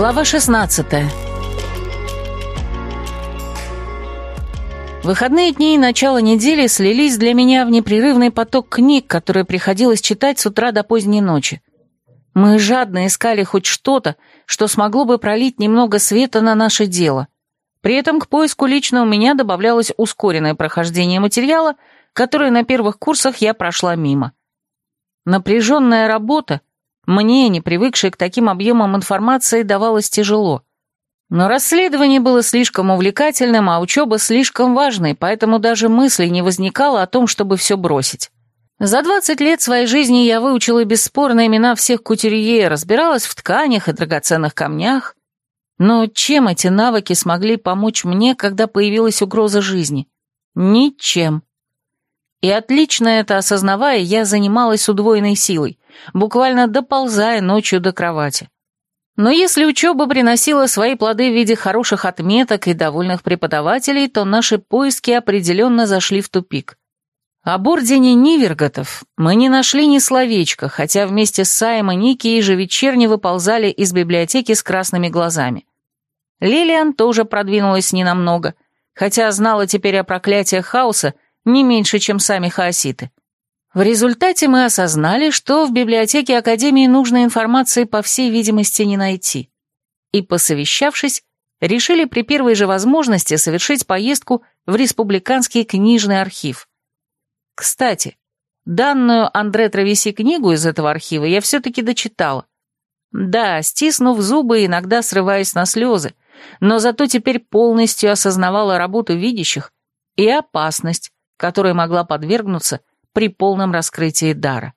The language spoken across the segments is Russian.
Глава 16 Выходные дни и начало недели слились для меня в непрерывный поток книг, которые приходилось читать с утра до поздней ночи. Мы жадно искали хоть что-то, что смогло бы пролить немного света на наше дело. При этом к поиску лично у меня добавлялось ускоренное прохождение материала, которое на первых курсах я прошла мимо. Напряженная работа, мне, не привыкшей к таким объемам информации, давалась тяжело. Но расследование было слишком увлекательным, а учеба слишком важной, поэтому даже мысли не возникало о том, чтобы все бросить. За 20 лет своей жизни я выучила бесспорно имена всех кутюрье, разбиралась в тканях и драгоценных камнях. Но чем эти навыки смогли помочь мне, когда появилась угроза жизни? Ничем. И отлично это осознавая, я занималась удвоенной силой, буквально доползая ночью до кровати. Но если учеба приносила свои плоды в виде хороших отметок и довольных преподавателей, то наши поиски определенно зашли в тупик. Об ордене Ниверготов мы не нашли ни словечка, хотя вместе с Саем и Ники ежевечерне выползали из библиотеки с красными глазами. Лилиан тоже продвинулась ненамного, хотя знала теперь о проклятиях хаоса не меньше, чем сами хаоситы. В результате мы осознали, что в библиотеке Академии нужной информации по всей видимости не найти. И, посовещавшись, решили при первой же возможности совершить поездку в Республиканский книжный архив. Кстати, данную Андре Травеси книгу из этого архива я все-таки дочитала. Да, стиснув зубы, иногда срываясь на слезы, но зато теперь полностью осознавала работу видящих и опасность, которой могла подвергнуться при полном раскрытии дара.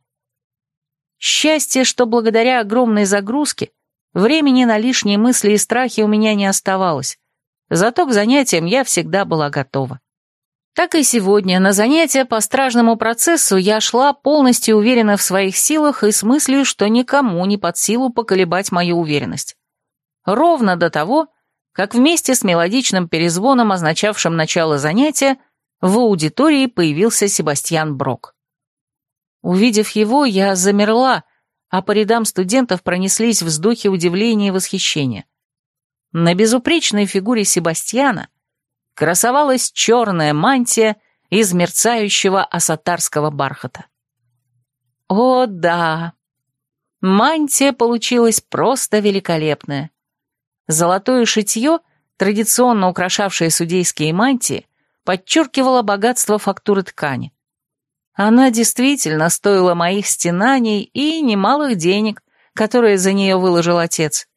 Счастье, что благодаря огромной загрузке времени на лишние мысли и страхи у меня не оставалось, зато к занятиям я всегда была готова. Так и сегодня на занятия по стражному процессу я шла полностью уверена в своих силах и с мыслью, что никому не под силу поколебать мою уверенность. Ровно до того, как вместе с мелодичным перезвоном, означавшим начало занятия, в аудитории появился Себастьян Брок. Увидев его, я замерла, а по рядам студентов пронеслись вздохи удивления и восхищения. На безупречной фигуре Себастьяна красовалась черная мантия из мерцающего асатарского бархата. О, да! Мантия получилась просто великолепная. Золотое шитье, традиционно украшавшее судейские мантии, подчеркивало богатство фактуры ткани. Она действительно стоила моих стенаний и немалых денег, которые за нее выложил отец.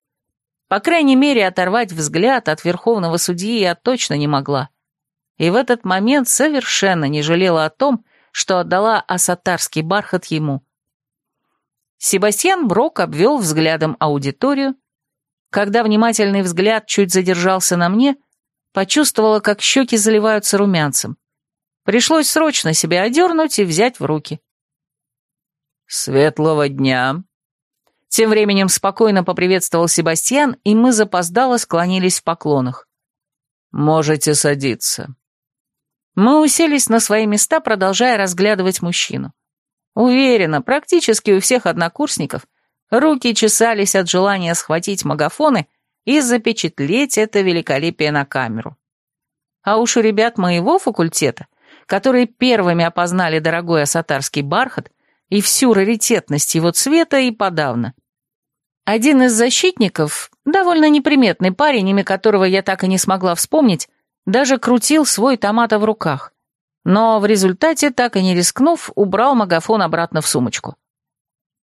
По крайней мере, оторвать взгляд от верховного судьи я точно не могла. И в этот момент совершенно не жалела о том, что отдала асатарский бархат ему. Себастьян Брок обвел взглядом аудиторию, когда внимательный взгляд чуть задержался на мне, почувствовала, как щеки заливаются румянцем. Пришлось срочно себя одернуть и взять в руки. «Светлого дня!» Тем временем спокойно поприветствовал Себастьян, и мы запоздало склонились в поклонах. «Можете садиться». Мы уселись на свои места, продолжая разглядывать мужчину. Уверена, практически у всех однокурсников Руки чесались от желания схватить магафоны и запечатлеть это великолепие на камеру. А уж у ребят моего факультета, которые первыми опознали дорогой асатарский бархат и всю раритетность его цвета и подавно. Один из защитников, довольно неприметный парень, имя которого я так и не смогла вспомнить, даже крутил свой томата в руках. Но в результате, так и не рискнув, убрал магафон обратно в сумочку.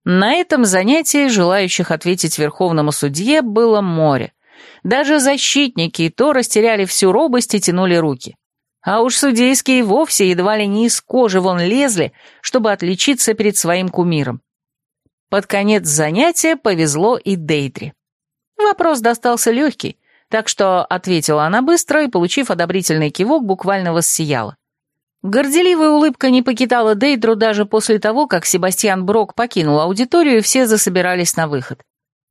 На этом занятии желающих ответить верховному судье было море. Даже защитники и то растеряли всю робость и тянули руки. А уж судейские вовсе едва ли не из кожи вон лезли, чтобы отличиться перед своим кумиром. Под конец занятия повезло и Дейтри. Вопрос достался легкий, так что ответила она быстро и, получив одобрительный кивок, буквально воссияла. Горделивая улыбка не покидала Дейдру даже после того, как Себастьян Брок покинул аудиторию, и все засобирались на выход.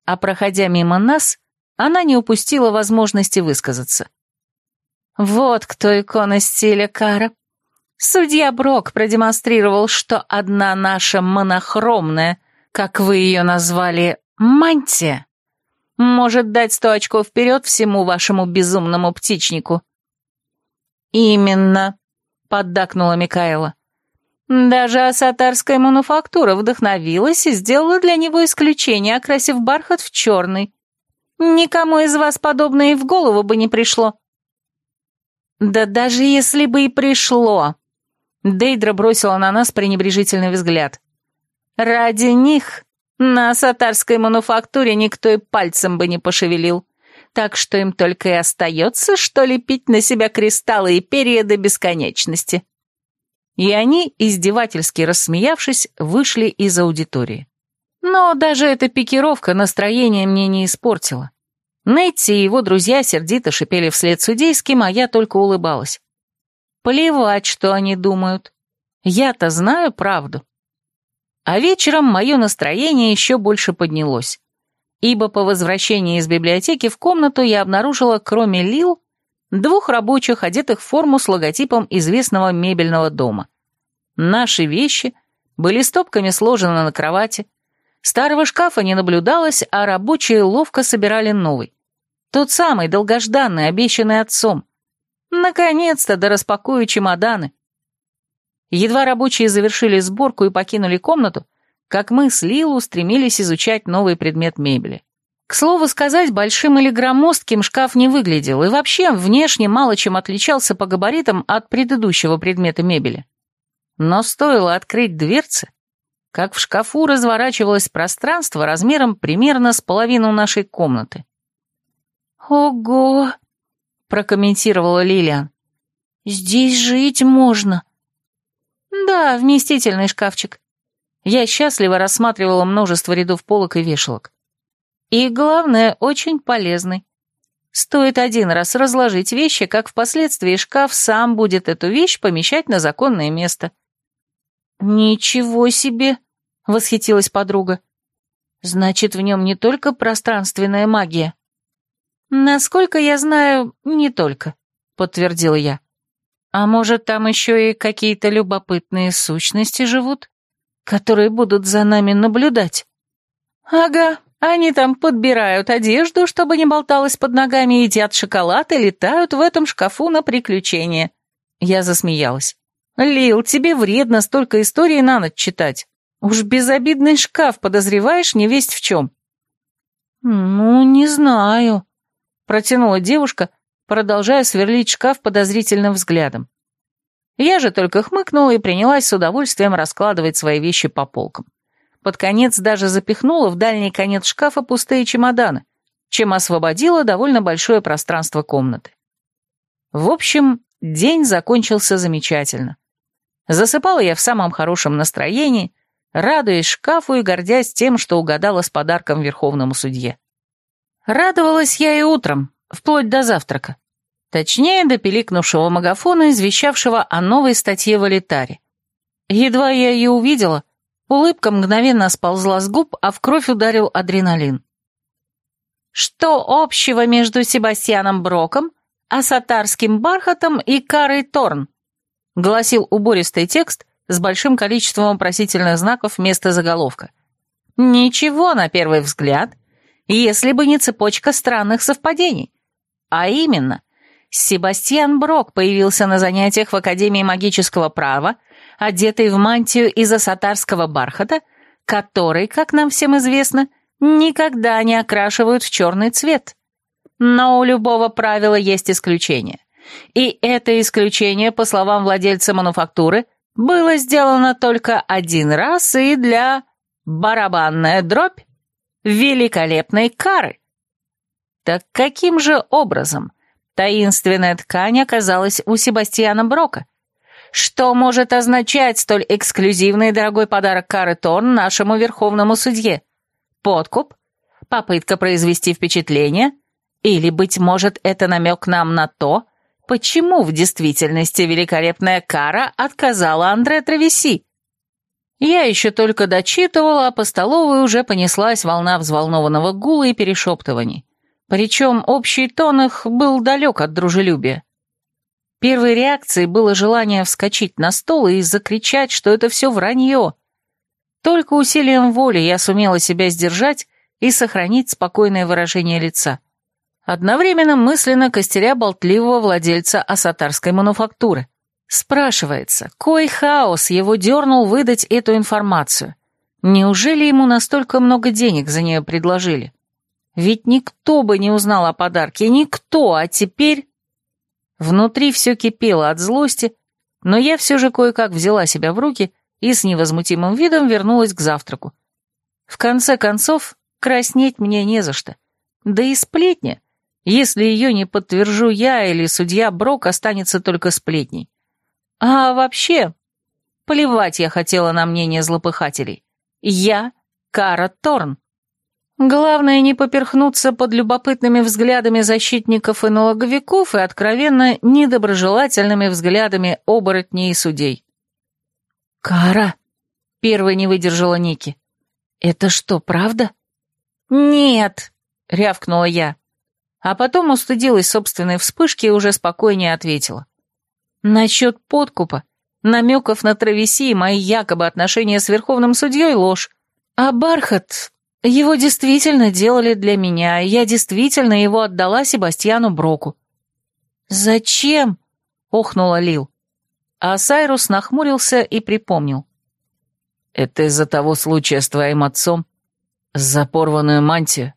А проходя мимо нас, она не упустила возможности высказаться. «Вот кто икона стиля Кара. Судья Брок продемонстрировал, что одна наша монохромная, как вы ее назвали, мантия, может дать сто очков вперед всему вашему безумному птичнику». «Именно», — поддакнула Микаэла. «Даже асатарская мануфактура вдохновилась и сделала для него исключение, окрасив бархат в черный. Никому из вас подобное и в голову бы не пришло». «Да даже если бы и пришло», — Дейдра бросила на нас пренебрежительный взгляд. «Ради них на сатарской мануфактуре никто и пальцем бы не пошевелил, так что им только и остается, что лепить на себя кристаллы и перья до бесконечности». И они, издевательски рассмеявшись, вышли из аудитории. Но даже эта пикировка настроение мне не испортила. Нетти и его друзья сердито шипели вслед судейским, а я только улыбалась. Плевать, что они думают. Я-то знаю правду. А вечером мое настроение еще больше поднялось, ибо по возвращении из библиотеки в комнату я обнаружила, кроме Лил, двух рабочих, одетых в форму с логотипом известного мебельного дома. Наши вещи были стопками сложены на кровати, старого шкафа не наблюдалось, а рабочие ловко собирали новый. Тот самый, долгожданный, обещанный отцом. Наконец-то да распакую чемоданы. Едва рабочие завершили сборку и покинули комнату, как мы с Лилу стремились изучать новый предмет мебели. К слову сказать, большим или громоздким шкаф не выглядел и вообще внешне мало чем отличался по габаритам от предыдущего предмета мебели. Но стоило открыть дверцы, как в шкафу разворачивалось пространство размером примерно с половину нашей комнаты. «Ого!» — прокомментировала Лилиан. «Здесь жить можно!» Да, вместительный шкафчик. Я счастливо рассматривала множество рядов полок и вешалок. И главное, очень полезный. Стоит один раз разложить вещи, как впоследствии шкаф сам будет эту вещь помещать на законное место. «Ничего себе!» — восхитилась подруга. «Значит, в нем не только пространственная магия?» «Насколько я знаю, не только», — подтвердила я. А может, там еще и какие-то любопытные сущности живут, которые будут за нами наблюдать? Ага, они там подбирают одежду, чтобы не болталась под ногами, едят шоколад и летают в этом шкафу на приключения. Я засмеялась. Лил, тебе вредно столько историй на ночь читать. Уж безобидный шкаф подозреваешь не весть в чем. Ну, не знаю, протянула девушка, продолжая сверлить шкаф подозрительным взглядом. Я же только хмыкнула и принялась с удовольствием раскладывать свои вещи по полкам. Под конец даже запихнула в дальний конец шкафа пустые чемоданы, чем освободила довольно большое пространство комнаты. В общем, день закончился замечательно. Засыпала я в самом хорошем настроении, радуясь шкафу и гордясь тем, что угадала с подарком верховному судье. Радовалась я и утром, вплоть до завтрака. Точнее, до пиликнувшего магафона, извещавшего о новой статье в Алитаре. Едва я ее увидела, улыбка мгновенно сползла с губ, а в кровь ударил адреналин. Что общего между Себастьяном Броком, Асатарским бархатом и Карой Торн? Гласил убористый текст с большим количеством вопросительных знаков вместо заголовка. Ничего, на первый взгляд, если бы не цепочка странных совпадений. А именно, Себастьян Брок появился на занятиях в Академии магического права, одетый в мантию из асатарского бархата, который, как нам всем известно, никогда не окрашивают в черный цвет. Но у любого правила есть исключение. И это исключение, по словам владельца мануфактуры, было сделано только один раз и для барабанная дробь великолепной кары. Так каким же образом таинственная ткань оказалась у Себастьяна Брока? Что может означать столь эксклюзивный и дорогой подарок Кары Торн нашему верховному судье? Подкуп? Попытка произвести впечатление? Или, быть может, это намек нам на то, почему в действительности великолепная Кара отказала Андре Травеси? Я еще только дочитывала, а по столовой уже понеслась волна взволнованного гула и перешептываний. Причем общий тон их был далек от дружелюбия. Первой реакцией было желание вскочить на стол и закричать, что это все вранье. Только усилием воли я сумела себя сдержать и сохранить спокойное выражение лица. Одновременно мысленно костеря болтливого владельца асатарской мануфактуры. Спрашивается, кой хаос его дернул выдать эту информацию? Неужели ему настолько много денег за нее предложили? Ведь никто бы не узнал о подарке, никто, а теперь... Внутри все кипело от злости, но я все же кое-как взяла себя в руки и с невозмутимым видом вернулась к завтраку. В конце концов, краснеть мне не за что. Да и сплетня. Если ее не подтвержу я или судья Брок, останется только сплетней. А вообще, плевать я хотела на мнение злопыхателей. Я Кара Торн. Главное не поперхнуться под любопытными взглядами защитников и налоговиков и откровенно недоброжелательными взглядами оборотней и судей. «Кара!» — первой не выдержала Ники. «Это что, правда?» «Нет!» — рявкнула я. А потом устыдилась собственной вспышки и уже спокойнее ответила. «Насчет подкупа, намеков на травеси и мои якобы отношения с верховным судьей — ложь. А бархат, его действительно делали для меня, и я действительно его отдала Себастьяну Броку. «Зачем?» — охнула Лил. А Сайрус нахмурился и припомнил. «Это из-за того случая с твоим отцом? За порванную мантию?»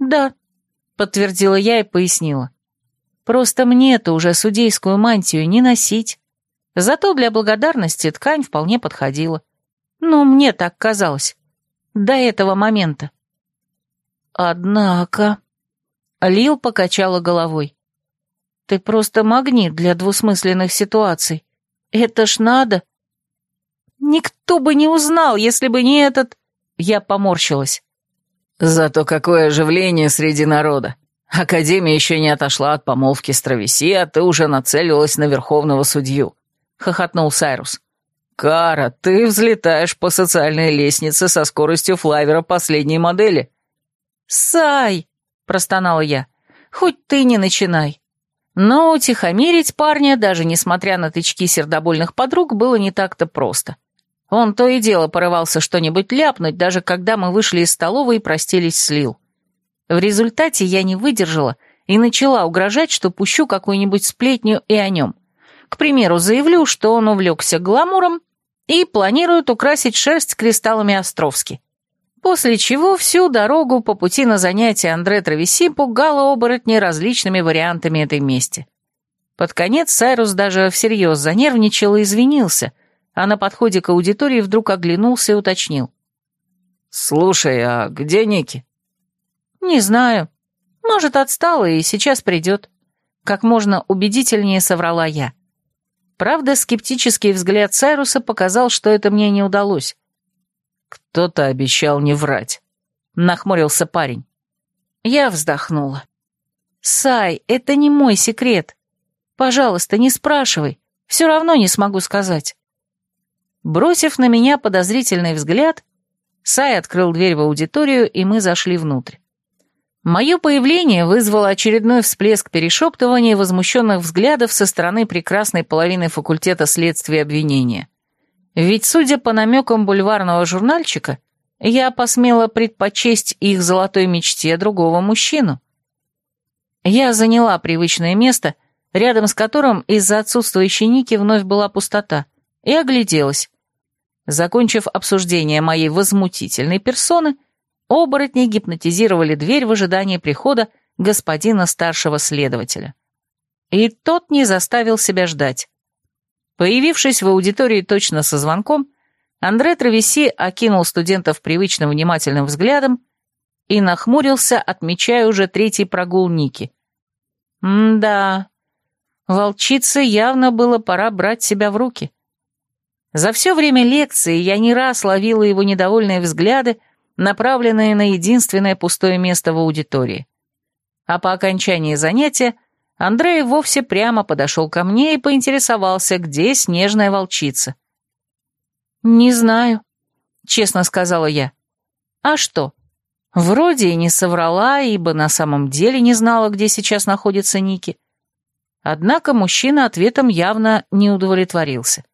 «Да», — подтвердила я и пояснила. «Просто мне-то уже судейскую мантию не носить. Зато для благодарности ткань вполне подходила. Ну, мне так казалось до этого момента. Однако... Лил покачала головой. Ты просто магнит для двусмысленных ситуаций. Это ж надо. Никто бы не узнал, если бы не этот... Я поморщилась. Зато какое оживление среди народа. Академия еще не отошла от помолвки с Травеси, а ты уже нацелилась на верховного судью. Хохотнул Сайрус. «Кара, ты взлетаешь по социальной лестнице со скоростью флайвера последней модели». «Сай!» — простонала я. «Хоть ты не начинай». Но утихомирить парня, даже несмотря на тычки сердобольных подруг, было не так-то просто. Он то и дело порывался что-нибудь ляпнуть, даже когда мы вышли из столовой и простились с Лил. В результате я не выдержала и начала угрожать, что пущу какую-нибудь сплетню и о нем. К примеру, заявлю, что он увлекся гламуром и планирует украсить шерсть кристаллами Островски. После чего всю дорогу по пути на занятия Андре Травеси пугало оборотни различными вариантами этой мести. Под конец Сайрус даже всерьез занервничал и извинился, а на подходе к аудитории вдруг оглянулся и уточнил. «Слушай, а где Ники?» «Не знаю. Может, отстала и сейчас придет». Как можно убедительнее соврала я. Правда, скептический взгляд Сайруса показал, что это мне не удалось. «Кто-то обещал не врать», — нахмурился парень. Я вздохнула. «Сай, это не мой секрет. Пожалуйста, не спрашивай, все равно не смогу сказать». Бросив на меня подозрительный взгляд, Сай открыл дверь в аудиторию, и мы зашли внутрь. Мое появление вызвало очередной всплеск перешептывания и возмущенных взглядов со стороны прекрасной половины факультета следствия и обвинения. Ведь, судя по намекам бульварного журнальчика, я посмела предпочесть их золотой мечте другого мужчину. Я заняла привычное место, рядом с которым из-за отсутствующей Ники вновь была пустота, и огляделась. Закончив обсуждение моей возмутительной персоны, Оборотни гипнотизировали дверь в ожидании прихода господина старшего следователя. И тот не заставил себя ждать. Появившись в аудитории точно со звонком, Андре Травеси окинул студентов привычным внимательным взглядом и нахмурился, отмечая уже третий прогул Ники. М-да, волчице явно было пора брать себя в руки. За все время лекции я не раз ловила его недовольные взгляды, направленные на единственное пустое место в аудитории. А по окончании занятия Андрей вовсе прямо подошел ко мне и поинтересовался, где снежная волчица. «Не знаю», — честно сказала я. «А что? Вроде и не соврала, ибо на самом деле не знала, где сейчас находится Ники». Однако мужчина ответом явно не удовлетворился.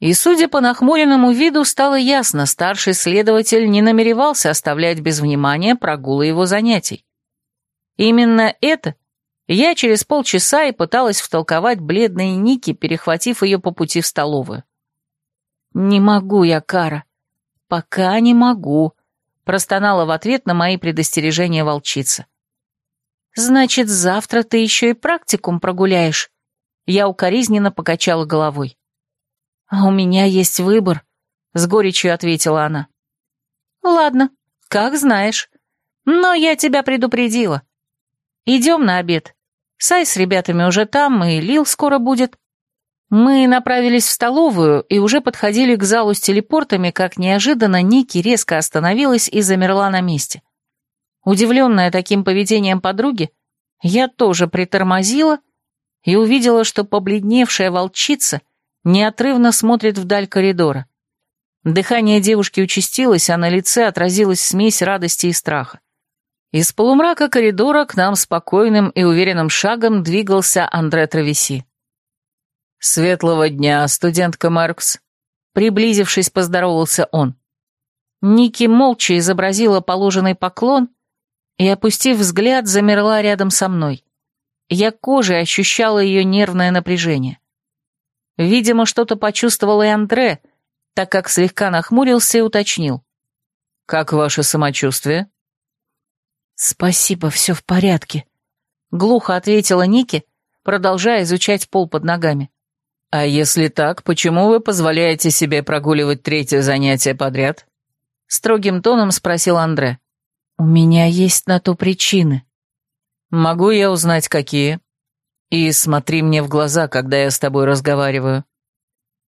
И, судя по нахмуренному виду, стало ясно, старший следователь не намеревался оставлять без внимания прогулы его занятий. Именно это я через полчаса и пыталась втолковать бледной Ники, перехватив ее по пути в столовую. «Не могу я, Кара. Пока не могу», — простонала в ответ на мои предостережения волчица. «Значит, завтра ты еще и практикум прогуляешь?» Я укоризненно покачала головой. «А у меня есть выбор», — с горечью ответила она. «Ладно, как знаешь. Но я тебя предупредила. Идем на обед. Сай с ребятами уже там, и Лил скоро будет. Мы направились в столовую и уже подходили к залу с телепортами, как неожиданно Ники резко остановилась и замерла на месте. Удивленная таким поведением подруги, я тоже притормозила и увидела, что побледневшая волчица неотрывно смотрит вдаль коридора. Дыхание девушки участилось, а на лице отразилась смесь радости и страха. Из полумрака коридора к нам спокойным и уверенным шагом двигался Андре Травеси. «Светлого дня, студентка Маркс!» Приблизившись, поздоровался он. Ники молча изобразила положенный поклон и, опустив взгляд, замерла рядом со мной. Я кожей ощущала ее нервное напряжение. Видимо, что-то почувствовал и Андре, так как слегка нахмурился и уточнил. «Как ваше самочувствие?» «Спасибо, все в порядке», — глухо ответила Ники, продолжая изучать пол под ногами. «А если так, почему вы позволяете себе прогуливать третье занятие подряд?» Строгим тоном спросил Андре. «У меня есть на то причины». «Могу я узнать, какие?» «И смотри мне в глаза, когда я с тобой разговариваю».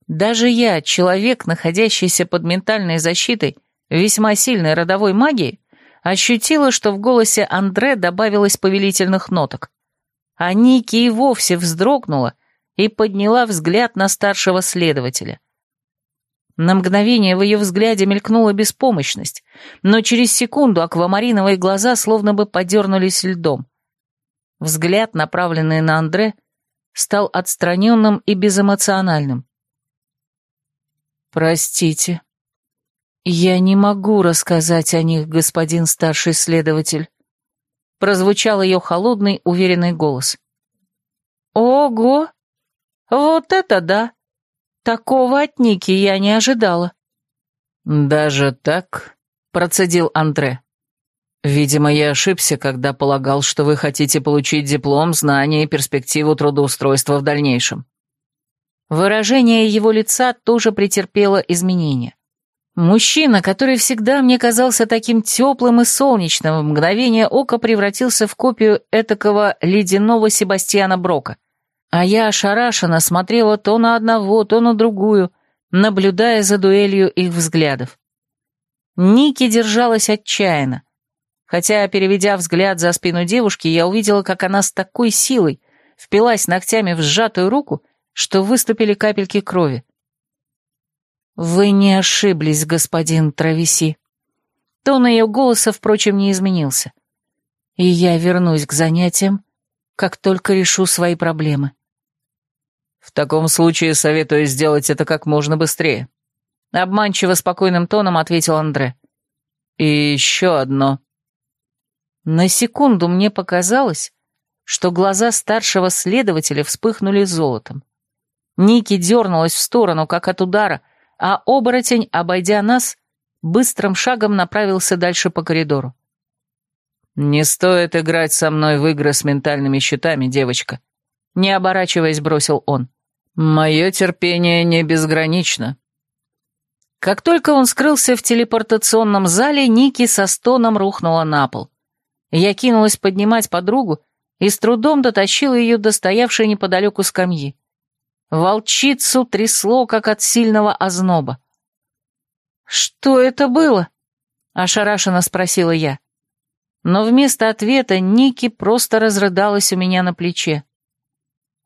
Даже я, человек, находящийся под ментальной защитой весьма сильной родовой магии, ощутила, что в голосе Андре добавилось повелительных ноток. А Ники и вовсе вздрогнула, и подняла взгляд на старшего следователя. На мгновение в ее взгляде мелькнула беспомощность, но через секунду аквамариновые глаза словно бы подернулись льдом. Взгляд, направленный на Андре, стал отстраненным и безэмоциональным. «Простите, я не могу рассказать о них, господин старший следователь», прозвучал ее холодный, уверенный голос. «Ого!» «Вот это да! Такого от Ники я не ожидала». «Даже так?» — процедил Андре. «Видимо, я ошибся, когда полагал, что вы хотите получить диплом, знания и перспективу трудоустройства в дальнейшем». Выражение его лица тоже претерпело изменения. Мужчина, который всегда мне казался таким теплым и солнечным, в мгновение ока превратился в копию этакого ледяного Себастьяна Брока — а я ошарашенно смотрела то на одного, то на другую, наблюдая за дуэлью их взглядов. Ники держалась отчаянно, хотя, переведя взгляд за спину девушки, я увидела, как она с такой силой впилась ногтями в сжатую руку, что выступили капельки крови. «Вы не ошиблись, господин Травеси». Тон ее голоса, впрочем, не изменился. «И я вернусь к занятиям, как только решу свои проблемы». «В таком случае советую сделать это как можно быстрее», — обманчиво спокойным тоном ответил Андре. «И еще одно». На секунду мне показалось, что глаза старшего следователя вспыхнули золотом. Ники дернулась в сторону, как от удара, а оборотень, обойдя нас, быстрым шагом направился дальше по коридору. «Не стоит играть со мной в игры с ментальными щитами, девочка», не оборачиваясь, бросил он. «Мое терпение не безгранично». Как только он скрылся в телепортационном зале, Ники со стоном рухнула на пол. Я кинулась поднимать подругу и с трудом дотащила ее до стоявшей неподалеку скамьи. Волчицу трясло, как от сильного озноба. «Что это было?» — ошарашенно спросила я. Но вместо ответа Ники просто разрыдалась у меня на плече.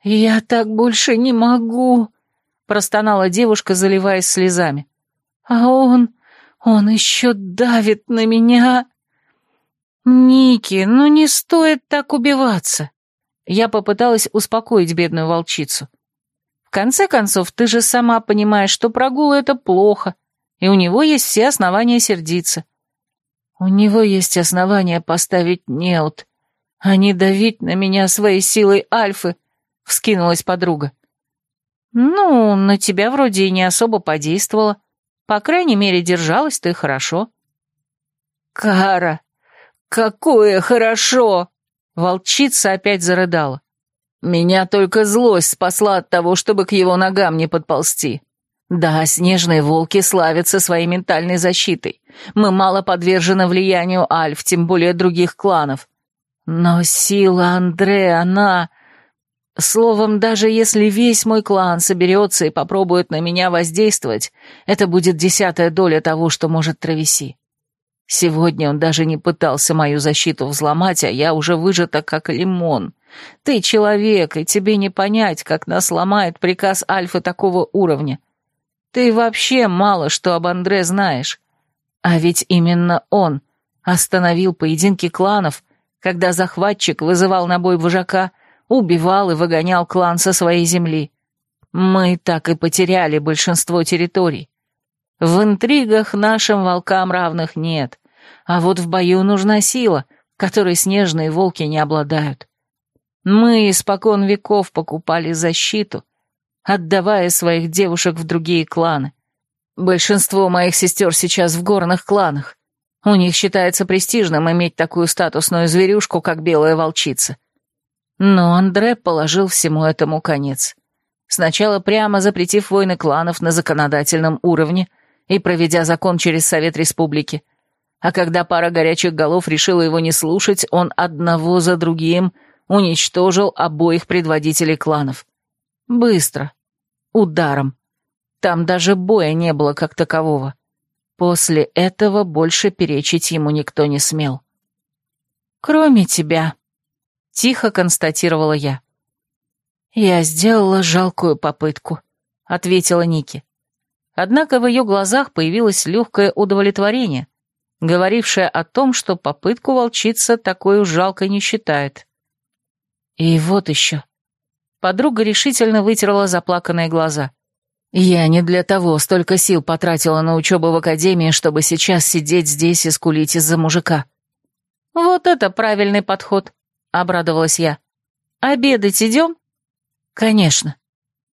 «Я так больше не могу», — простонала девушка, заливаясь слезами. «А он... он еще давит на меня...» «Ники, ну не стоит так убиваться!» Я попыталась успокоить бедную волчицу. В конце концов, ты же сама понимаешь, что прогул — это плохо, и у него есть все основания сердиться. У него есть основания поставить неут, а не давить на меня своей силой альфы, — вскинулась подруга. Ну, на тебя вроде и не особо подействовало. По крайней мере, держалась ты хорошо. Кара, какое хорошо! Волчица опять зарыдала. Меня только злость спасла от того, чтобы к его ногам не подползти. Да, снежные волки славятся своей ментальной защитой. Мы мало подвержены влиянию альф, тем более других кланов. Но сила Андре, она... Словом, даже если весь мой клан соберется и попробует на меня воздействовать, это будет десятая доля того, что может Травеси. Сегодня он даже не пытался мою защиту взломать, а я уже выжата как лимон. Ты человек, и тебе не понять, как нас ломает приказ Альфы такого уровня. Ты вообще мало что об Андре знаешь. А ведь именно он остановил поединки кланов, когда захватчик вызывал на бой вожака, убивал и выгонял клан со своей земли. Мы так и потеряли большинство территорий. В интригах нашим волкам равных нет, а вот в бою нужна сила, которой снежные волки не обладают. Мы испокон веков покупали защиту, отдавая своих девушек в другие кланы. Большинство моих сестер сейчас в горных кланах. У них считается престижным иметь такую статусную зверюшку, как белая волчица. Но Андре положил всему этому конец. Сначала прямо запретив войны кланов на законодательном уровне — и проведя закон через Совет Республики. А когда пара горячих голов решила его не слушать, он одного за другим уничтожил обоих предводителей кланов. Быстро. Ударом. Там даже боя не было как такового. После этого больше перечить ему никто не смел. «Кроме тебя», — тихо констатировала я. «Я сделала жалкую попытку», — ответила Ники. Однако в ее глазах появилось легкое удовлетворение, говорившее о том, что попытку волчица такой уж жалкой не считает. И вот еще. Подруга решительно вытерла заплаканные глаза. Я не для того столько сил потратила на учебу в академии, чтобы сейчас сидеть здесь и скулить из-за мужика. Вот это правильный подход, обрадовалась я. Обедать идем? Конечно.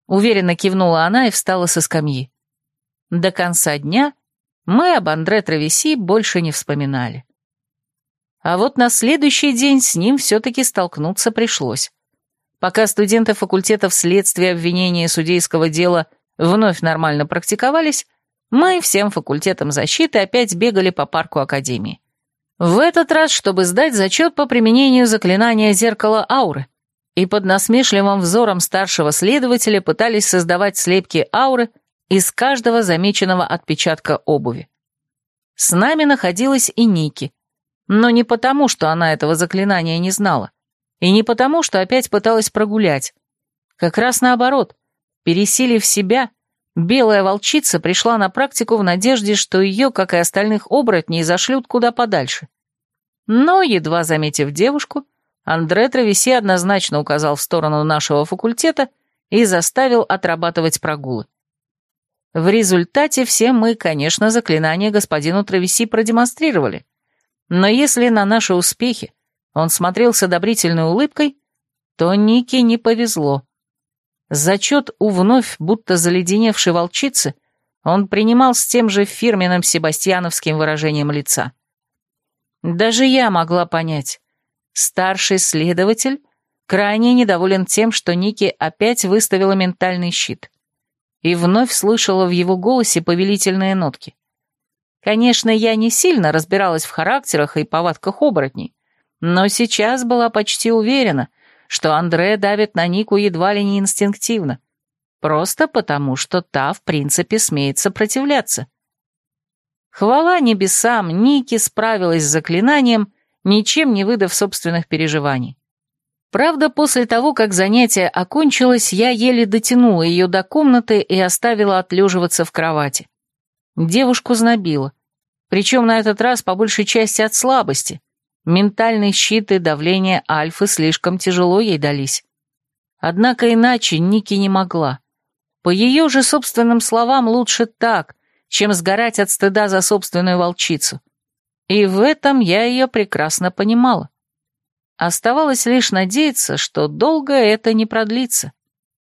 Уверенно кивнула она и встала со скамьи. До конца дня мы об Андре Травеси больше не вспоминали. А вот на следующий день с ним все-таки столкнуться пришлось. Пока студенты факультетов следствия обвинения судейского дела вновь нормально практиковались, мы всем факультетам защиты опять бегали по парку Академии. В этот раз, чтобы сдать зачет по применению заклинания зеркала ауры, и под насмешливым взором старшего следователя пытались создавать слепки ауры, из каждого замеченного отпечатка обуви. С нами находилась и Ники, но не потому, что она этого заклинания не знала, и не потому, что опять пыталась прогулять. Как раз наоборот, пересилив себя, белая волчица пришла на практику в надежде, что ее, как и остальных оборотней, зашлют куда подальше. Но, едва заметив девушку, Андре Травеси однозначно указал в сторону нашего факультета и заставил отрабатывать прогулы. В результате все мы, конечно, заклинание господину Травеси продемонстрировали. Но если на наши успехи он смотрел с одобрительной улыбкой, то Нике не повезло. Зачет у вновь будто заледеневшей волчицы он принимал с тем же фирменным себастьяновским выражением лица. Даже я могла понять. Старший следователь крайне недоволен тем, что Ники опять выставила ментальный щит и вновь слышала в его голосе повелительные нотки. Конечно, я не сильно разбиралась в характерах и повадках оборотней, но сейчас была почти уверена, что Андре давит на Нику едва ли не инстинктивно, просто потому, что та, в принципе, смеет сопротивляться. Хвала небесам, Ники справилась с заклинанием, ничем не выдав собственных переживаний. Правда, после того, как занятие окончилось, я еле дотянула ее до комнаты и оставила отлеживаться в кровати. Девушку знобило. Причем на этот раз по большей части от слабости. Ментальный щит и давление альфы слишком тяжело ей дались. Однако иначе Ники не могла. По ее же собственным словам, лучше так, чем сгорать от стыда за собственную волчицу. И в этом я ее прекрасно понимала. Оставалось лишь надеяться, что долго это не продлится.